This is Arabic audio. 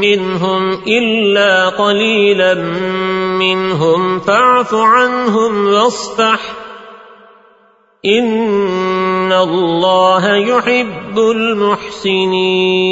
منهم إلا قليلا منهم فاعف عنهم واصفح. إن الله يحب المحسنين.